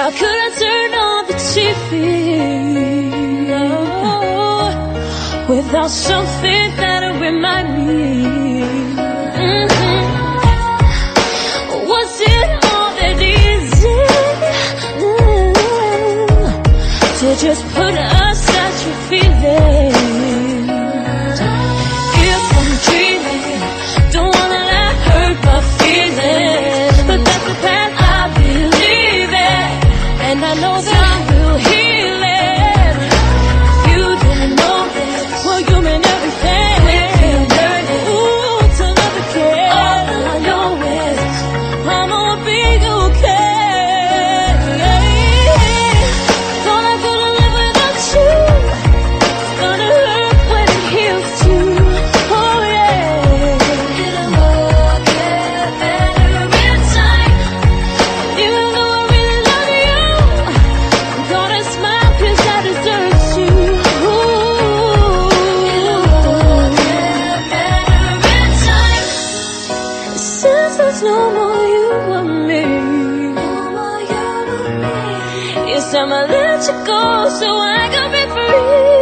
How could I turn on the TV without something that remind me? Was it all that easy? Mm-hmm. To just put up? fellows I'ma let you go so I can be free.